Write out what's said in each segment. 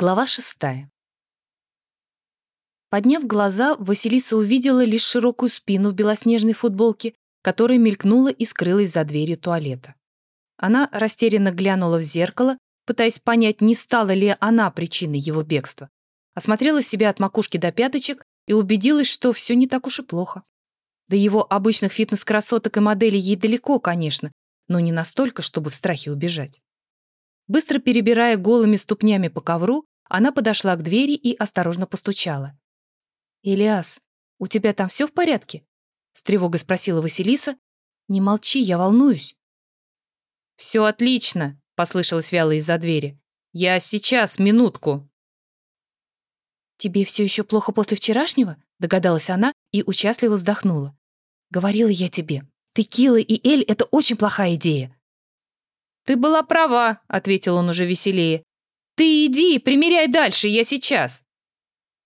Глава шестая. Подняв глаза, Василиса увидела лишь широкую спину в белоснежной футболке, которая мелькнула и скрылась за дверью туалета. Она растерянно глянула в зеркало, пытаясь понять, не стала ли она причиной его бегства. Осмотрела себя от макушки до пяточек и убедилась, что все не так уж и плохо. До его обычных фитнес-красоток и моделей ей далеко, конечно, но не настолько, чтобы в страхе убежать. Быстро перебирая голыми ступнями по ковру, она подошла к двери и осторожно постучала. «Илиас, у тебя там все в порядке?» — с тревогой спросила Василиса. «Не молчи, я волнуюсь». «Все отлично», — послышалось вяло из-за двери. «Я сейчас, минутку». «Тебе все еще плохо после вчерашнего?» — догадалась она и участливо вздохнула. «Говорила я тебе, текила и эль — это очень плохая идея. «Ты была права», — ответил он уже веселее. «Ты иди, примеряй дальше, я сейчас».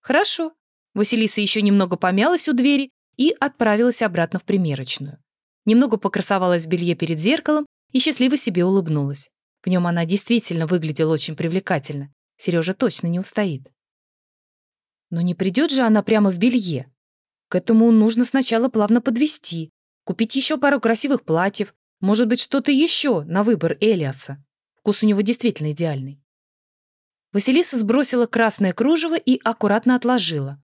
«Хорошо». Василиса еще немного помялась у двери и отправилась обратно в примерочную. Немного покрасовалась в белье перед зеркалом и счастливо себе улыбнулась. В нем она действительно выглядела очень привлекательно. Сережа точно не устоит. Но не придет же она прямо в белье. К этому нужно сначала плавно подвести, купить еще пару красивых платьев, может быть, что-то еще на выбор Элиаса. Вкус у него действительно идеальный. Василиса сбросила красное кружево и аккуратно отложила.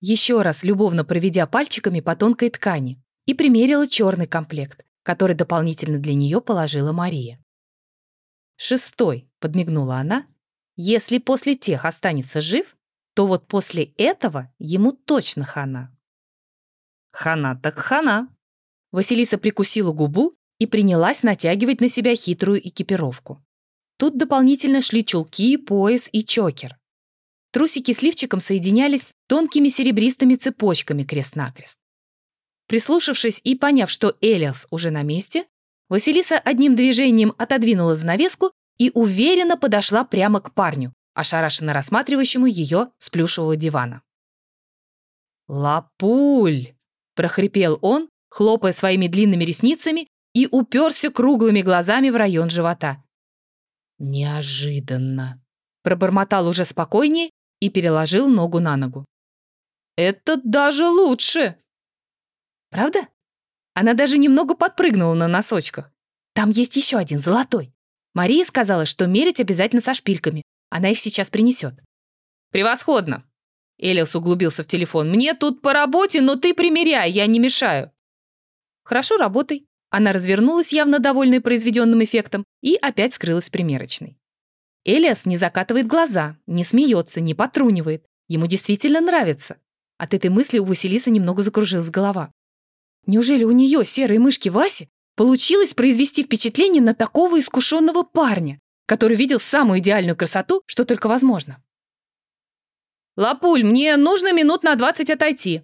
Еще раз любовно проведя пальчиками по тонкой ткани и примерила черный комплект, который дополнительно для нее положила Мария. «Шестой», — подмигнула она, — «если после тех останется жив, то вот после этого ему точно хана». «Хана так хана». Василиса прикусила губу и принялась натягивать на себя хитрую экипировку. Тут дополнительно шли чулки, пояс и чокер. Трусики с лифчиком соединялись тонкими серебристыми цепочками крест-накрест. Прислушавшись и поняв, что Элиас уже на месте, Василиса одним движением отодвинула занавеску и уверенно подошла прямо к парню, ошарашенно рассматривающему ее с плюшевого дивана. «Лапуль!» – прохрипел он, хлопая своими длинными ресницами и уперся круглыми глазами в район живота. «Неожиданно!» Пробормотал уже спокойнее и переложил ногу на ногу. «Это даже лучше!» «Правда?» Она даже немного подпрыгнула на носочках. «Там есть еще один, золотой. Мария сказала, что мерить обязательно со шпильками. Она их сейчас принесет». «Превосходно!» Элиас углубился в телефон. «Мне тут по работе, но ты примеряй, я не мешаю». «Хорошо, работай», она развернулась, явно довольной произведенным эффектом, и опять скрылась в примерочной. Элиас не закатывает глаза, не смеется, не потрунивает. Ему действительно нравится. От этой мысли у Василисы немного закружилась голова. Неужели у нее, серой мышки Васи, получилось произвести впечатление на такого искушенного парня, который видел самую идеальную красоту, что только возможно? «Лапуль, мне нужно минут на двадцать отойти»,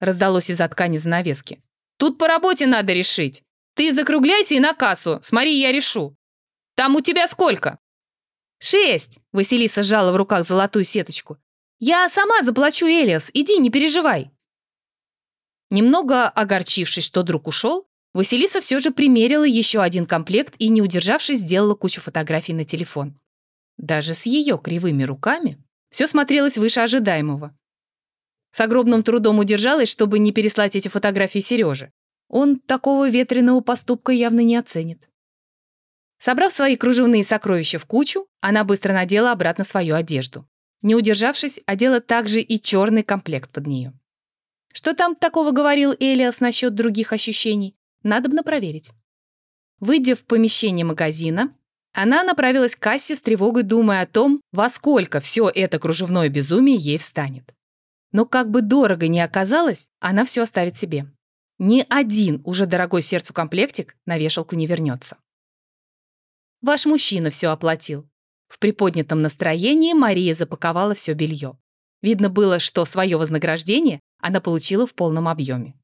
раздалось из-за ткани занавески. «Тут по работе надо решить. Ты закругляйся и на кассу. Смотри, я решу. Там у тебя сколько?» «Шесть!» — Василиса сжала в руках золотую сеточку. «Я сама заплачу, Элиас. Иди, не переживай». Немного огорчившись, что друг ушел, Василиса все же примерила еще один комплект и, не удержавшись, сделала кучу фотографий на телефон. Даже с ее кривыми руками все смотрелось выше ожидаемого. С огромным трудом удержалась, чтобы не переслать эти фотографии Сереже. Он такого ветреного поступка явно не оценит. Собрав свои кружевные сокровища в кучу, она быстро надела обратно свою одежду. Не удержавшись, одела также и черный комплект под нее. Что там такого говорил Элиас насчет других ощущений? Надобно проверить. Выйдя в помещение магазина, она направилась к кассе с тревогой, думая о том, во сколько все это кружевное безумие ей встанет. Но как бы дорого ни оказалось, она все оставит себе. Ни один уже дорогой сердцу комплектик на вешалку не вернется. Ваш мужчина все оплатил. В приподнятом настроении Мария запаковала все белье. Видно было, что свое вознаграждение она получила в полном объеме.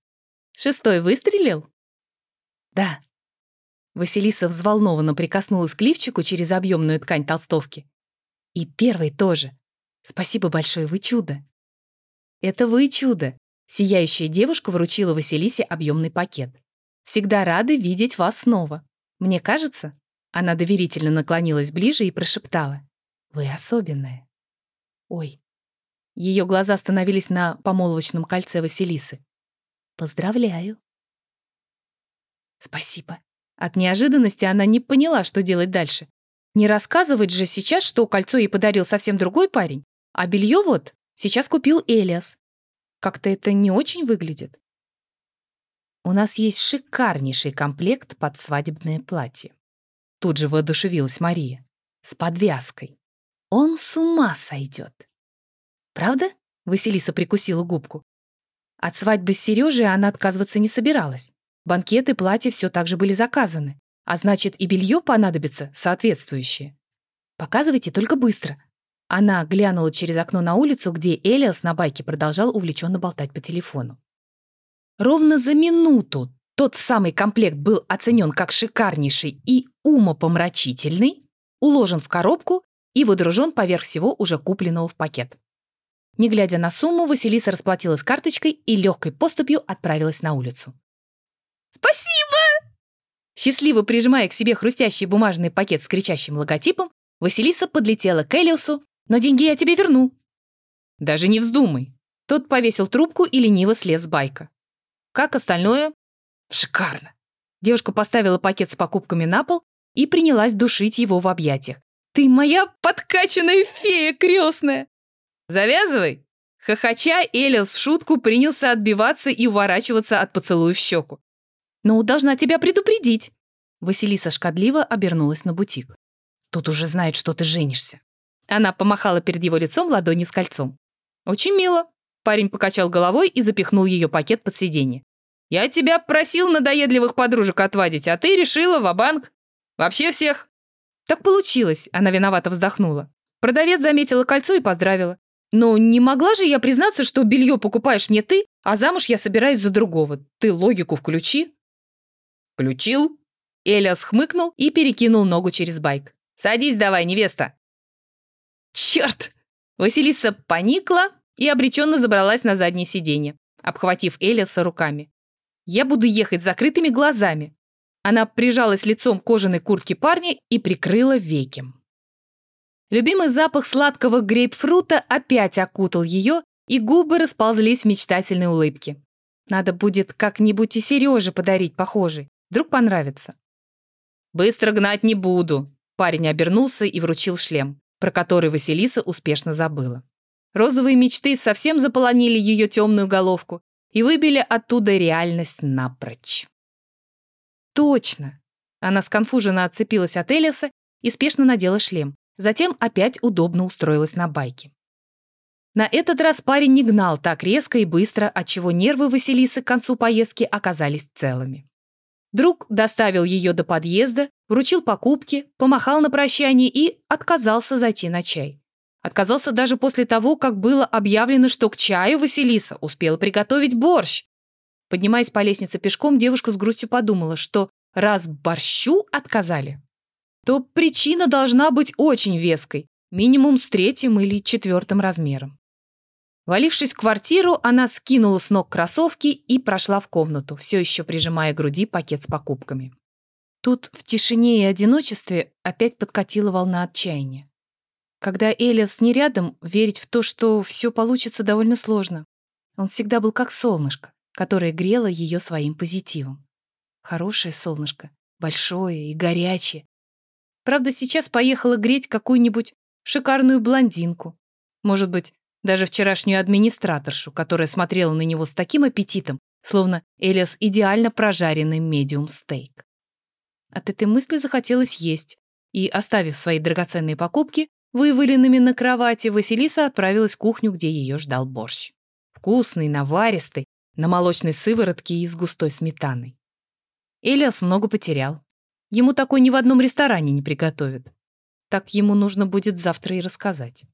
Шестой выстрелил? Да. Василиса взволнованно прикоснулась к лифчику через объемную ткань толстовки. И первый тоже. Спасибо большое, вы чудо. Это вы чудо. Сияющая девушка вручила Василисе объемный пакет. «Всегда рады видеть вас снова. Мне кажется...» Она доверительно наклонилась ближе и прошептала. «Вы особенная». Ой. Ее глаза остановились на помолвочном кольце Василисы. Поздравляю. Спасибо. От неожиданности она не поняла, что делать дальше. Не рассказывать же сейчас, что кольцо ей подарил совсем другой парень, а белье вот сейчас купил Элиас. Как-то это не очень выглядит. У нас есть шикарнейший комплект под свадебное платье. Тут же воодушевилась Мария. С подвязкой. Он с ума сойдет. Правда? Василиса прикусила губку. От свадьбы с Сережей она отказываться не собиралась. Банкеты платья все так же были заказаны. А значит, и белье понадобится соответствующее. Показывайте только быстро. Она глянула через окно на улицу, где Элиас на байке продолжал увлеченно болтать по телефону. Ровно за минуту тот самый комплект был оценен как шикарнейший и умопомрачительный, уложен в коробку и выдружен поверх всего уже купленного в пакет. Не глядя на сумму, Василиса расплатилась карточкой и легкой поступью отправилась на улицу. «Спасибо!» Счастливо прижимая к себе хрустящий бумажный пакет с кричащим логотипом, Василиса подлетела к Элиусу, но деньги я тебе верну. Даже не вздумай. Тот повесил трубку и лениво слез с байка. Как остальное? Шикарно. Девушка поставила пакет с покупками на пол и принялась душить его в объятиях. «Ты моя подкачанная фея крестная!» «Завязывай!» Хохоча, Элиас в шутку принялся отбиваться и уворачиваться от поцелуя в щеку. «Ну, должна тебя предупредить!» Василиса шкодливо обернулась на бутик. «Тут уже знают, что ты женишься». Она помахала перед его лицом ладонью с кольцом. «Очень мило». Парень покачал головой и запихнул ее пакет под сиденье. «Я тебя просил надоедливых подружек отвадить, а ты решила ва-банк. Вообще всех». «Так получилось», — она виновато вздохнула. Продавец заметила кольцо и поздравила. Но не могла же я признаться, что белье покупаешь мне ты, а замуж я собираюсь за другого. Ты логику включи. Включил. Элиас хмыкнул и перекинул ногу через байк. Садись давай, невеста. Черт! Василиса поникла и обреченно забралась на заднее сиденье, обхватив Элиаса руками. Я буду ехать с закрытыми глазами. Она прижалась лицом к кожаной куртке парня и прикрыла веки. Любимый запах сладкого грейпфрута опять окутал ее, и губы расползлись в мечтательной улыбке. Надо будет как-нибудь и Сереже подарить похожий. Вдруг понравится. «Быстро гнать не буду», — парень обернулся и вручил шлем, про который Василиса успешно забыла. Розовые мечты совсем заполонили ее темную головку и выбили оттуда реальность напрочь. «Точно!» Она сконфуженно отцепилась от Элиса и спешно надела шлем. Затем опять удобно устроилась на байке. На этот раз парень не гнал так резко и быстро, отчего нервы Василисы к концу поездки оказались целыми. Друг доставил ее до подъезда, вручил покупки, помахал на прощание и отказался зайти на чай. Отказался даже после того, как было объявлено, что к чаю Василиса успела приготовить борщ. Поднимаясь по лестнице пешком, девушка с грустью подумала, что раз борщу отказали, то причина должна быть очень веской, минимум с третьим или четвертым размером. Валившись в квартиру, она скинула с ног кроссовки и прошла в комнату, все еще прижимая к груди пакет с покупками. Тут в тишине и одиночестве опять подкатила волна отчаяния. Когда Элиас не рядом, верить в то, что все получится, довольно сложно. Он всегда был как солнышко, которое грело ее своим позитивом. Хорошее солнышко, большое и горячее, Правда, сейчас поехала греть какую-нибудь шикарную блондинку. Может быть, даже вчерашнюю администраторшу, которая смотрела на него с таким аппетитом, словно Элиас идеально прожаренный медиум-стейк. От этой мысли захотелось есть, и, оставив свои драгоценные покупки, вываленными на кровати, Василиса отправилась в кухню, где ее ждал борщ. Вкусный, наваристый, на молочной сыворотке и с густой сметаной. Элиас много потерял. Ему такой ни в одном ресторане не приготовят. Так ему нужно будет завтра и рассказать.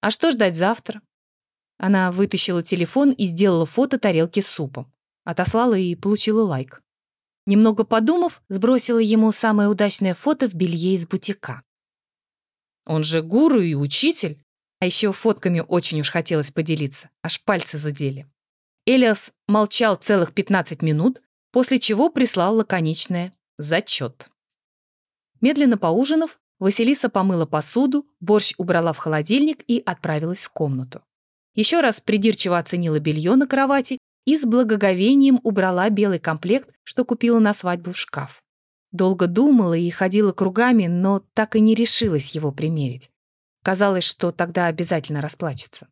А что ждать завтра? Она вытащила телефон и сделала фото тарелки с супом. Отослала и получила лайк. Немного подумав, сбросила ему самое удачное фото в белье из бутика. Он же гуру и учитель. А еще фотками очень уж хотелось поделиться, аж пальцы задели. Элиас молчал целых 15 минут, после чего прислал лаконичное «зачет». Медленно поужинав, Василиса помыла посуду, борщ убрала в холодильник и отправилась в комнату. Еще раз придирчиво оценила белье на кровати и с благоговением убрала белый комплект, что купила на свадьбу в шкаф. Долго думала и ходила кругами, но так и не решилась его примерить. Казалось, что тогда обязательно расплачется.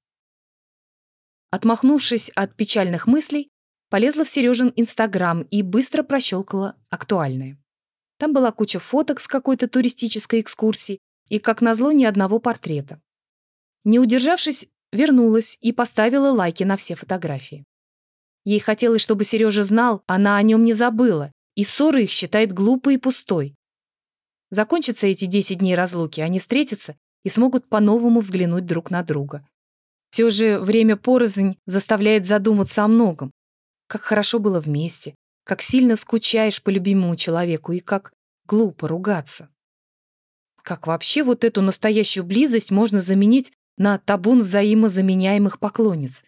Отмахнувшись от печальных мыслей, полезла в Сережин Инстаграм и быстро прощелкала актуальные. Там была куча фоток с какой-то туристической экскурсии и, как назло, ни одного портрета. Не удержавшись, вернулась и поставила лайки на все фотографии. Ей хотелось, чтобы Сережа знал, она о нем не забыла, и ссоры их считает глупой и пустой. Закончатся эти 10 дней разлуки, они встретятся и смогут по-новому взглянуть друг на друга. Все же время порознь заставляет задуматься о многом. Как хорошо было вместе, как сильно скучаешь по любимому человеку и как глупо ругаться. Как вообще вот эту настоящую близость можно заменить на табун взаимозаменяемых поклонниц?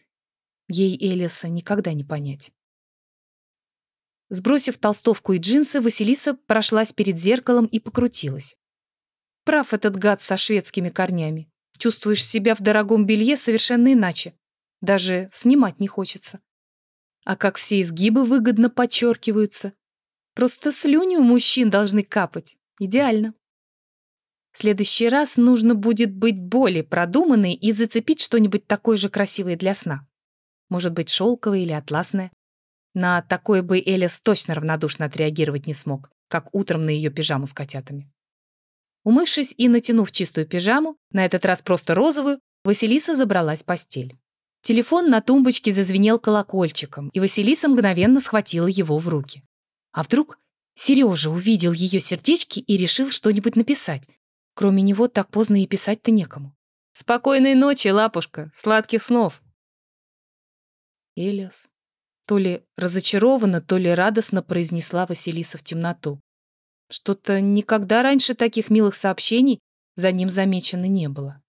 Ей Элиса никогда не понять. Сбросив толстовку и джинсы, Василиса прошлась перед зеркалом и покрутилась. Прав этот гад со шведскими корнями. Чувствуешь себя в дорогом белье совершенно иначе. Даже снимать не хочется. А как все изгибы выгодно подчеркиваются. Просто слюни у мужчин должны капать. Идеально. В следующий раз нужно будет быть более продуманной и зацепить что-нибудь такое же красивое для сна. Может быть, шелковое или атласное. На такое бы Элис точно равнодушно отреагировать не смог, как утром на ее пижаму с котятами. Умывшись и натянув чистую пижаму, на этот раз просто розовую, Василиса забралась в постель. Телефон на тумбочке зазвенел колокольчиком, и Василиса мгновенно схватила его в руки. А вдруг Сережа увидел ее сердечки и решил что-нибудь написать? Кроме него так поздно и писать-то некому. «Спокойной ночи, лапушка, сладких снов!» Элиас. То ли разочарованно, то ли радостно произнесла Василиса в темноту. Что-то никогда раньше таких милых сообщений за ним замечено не было.